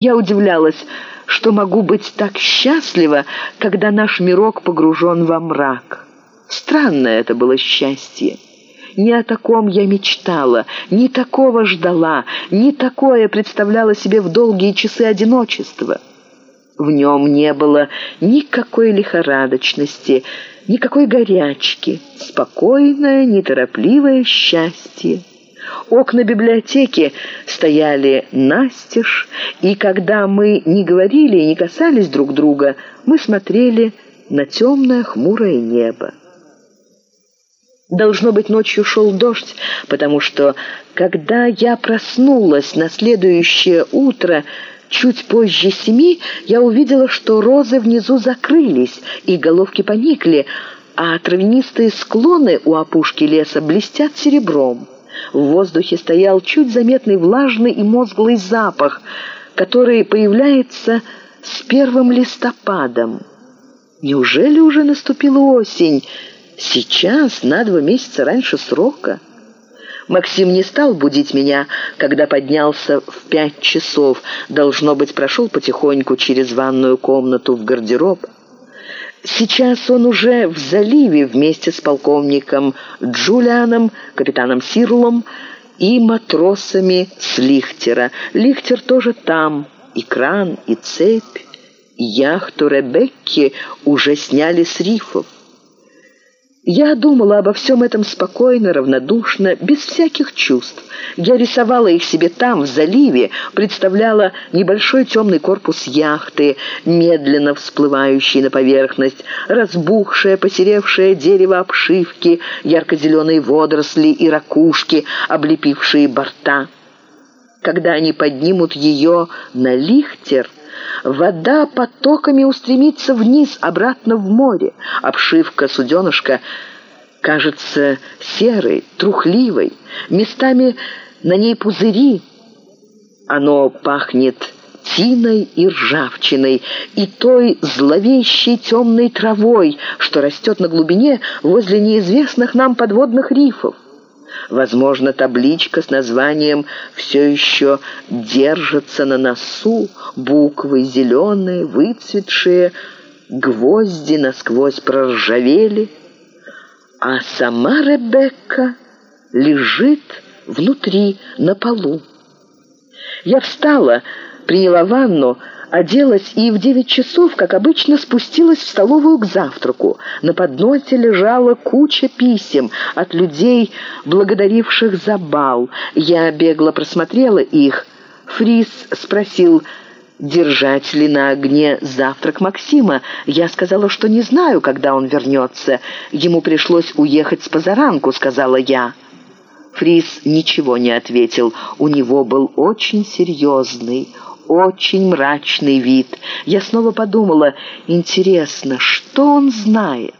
Я удивлялась, что могу быть так счастлива, когда наш мирок погружен во мрак. Странное это было счастье. Не о таком я мечтала, не такого ждала, не такое представляла себе в долгие часы одиночества. В нем не было никакой лихорадочности, никакой горячки, спокойное, неторопливое счастье. Окна библиотеки стояли настежь, и когда мы не говорили и не касались друг друга, мы смотрели на темное хмурое небо. Должно быть, ночью шел дождь, потому что, когда я проснулась на следующее утро, чуть позже семи, я увидела, что розы внизу закрылись, и головки поникли, а травянистые склоны у опушки леса блестят серебром. В воздухе стоял чуть заметный влажный и мозглый запах, который появляется с первым листопадом. Неужели уже наступила осень? Сейчас, на два месяца раньше срока. Максим не стал будить меня, когда поднялся в пять часов. Должно быть, прошел потихоньку через ванную комнату в гардероб. Сейчас он уже в заливе вместе с полковником Джулианом, капитаном Сирлом и матросами с Лихтера. Лихтер тоже там, и кран, и цепь. Яхту Ребекки уже сняли с рифов. Я думала обо всем этом спокойно, равнодушно, без всяких чувств. Я рисовала их себе там, в заливе, представляла небольшой темный корпус яхты, медленно всплывающий на поверхность, разбухшее, посеревшее дерево обшивки, ярко-зеленые водоросли и ракушки, облепившие борта. Когда они поднимут ее на лихтер, Вода потоками устремится вниз, обратно в море. Обшивка суденышка кажется серой, трухливой. Местами на ней пузыри. Оно пахнет тиной и ржавчиной, и той зловещей темной травой, что растет на глубине возле неизвестных нам подводных рифов. Возможно, табличка с названием все еще держится на носу, буквы зеленые, выцветшие, гвозди насквозь проржавели, а сама Ребекка лежит внутри, на полу. Я встала, приняла ванну, оделась и в девять часов, как обычно, спустилась в столовую к завтраку. На подносе лежала куча писем от людей, благодаривших за бал. Я бегло просмотрела их. Фрис спросил, держать ли на огне завтрак Максима. Я сказала, что не знаю, когда он вернется. Ему пришлось уехать с позаранку, сказала я. Фрис ничего не ответил. У него был очень серьезный, очень мрачный вид. Я снова подумала, интересно, что он знает?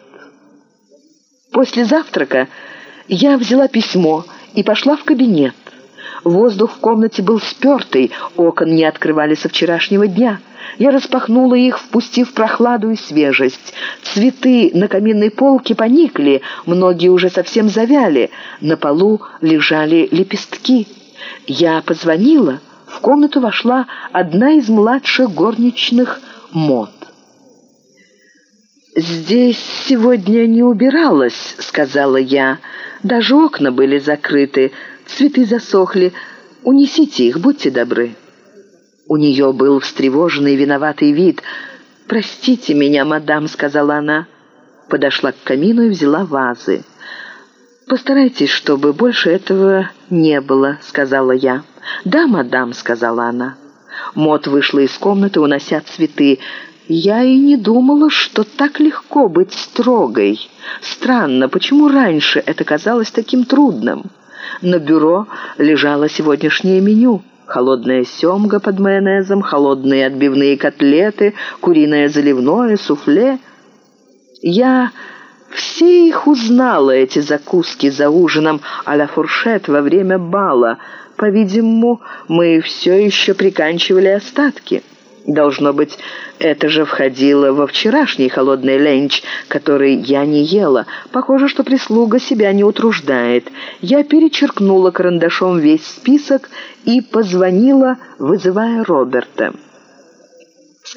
После завтрака я взяла письмо и пошла в кабинет. Воздух в комнате был спертый, окон не открывали со вчерашнего дня. Я распахнула их, впустив прохладу и свежесть. Цветы на каминной полке поникли, многие уже совсем завяли. На полу лежали лепестки. Я позвонила в комнату вошла одна из младших горничных Мот. «Здесь сегодня не убиралось», — сказала я. «Даже окна были закрыты, цветы засохли. Унесите их, будьте добры». У нее был встревоженный виноватый вид. «Простите меня, мадам», — сказала она. Подошла к камину и взяла вазы. «Постарайтесь, чтобы больше этого не было», — сказала я. «Да, мадам», — сказала она. Мот вышла из комнаты, унося цветы. «Я и не думала, что так легко быть строгой. Странно, почему раньше это казалось таким трудным?» На бюро лежало сегодняшнее меню. Холодная семга под майонезом, холодные отбивные котлеты, куриное заливное, суфле. Я все их узнала, эти закуски за ужином а-ля фуршет во время бала. По-видимому, мы все еще приканчивали остатки. Должно быть, это же входило во вчерашний холодный ленч, который я не ела. Похоже, что прислуга себя не утруждает. Я перечеркнула карандашом весь список и позвонила, вызывая Роберта.